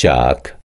Chuck.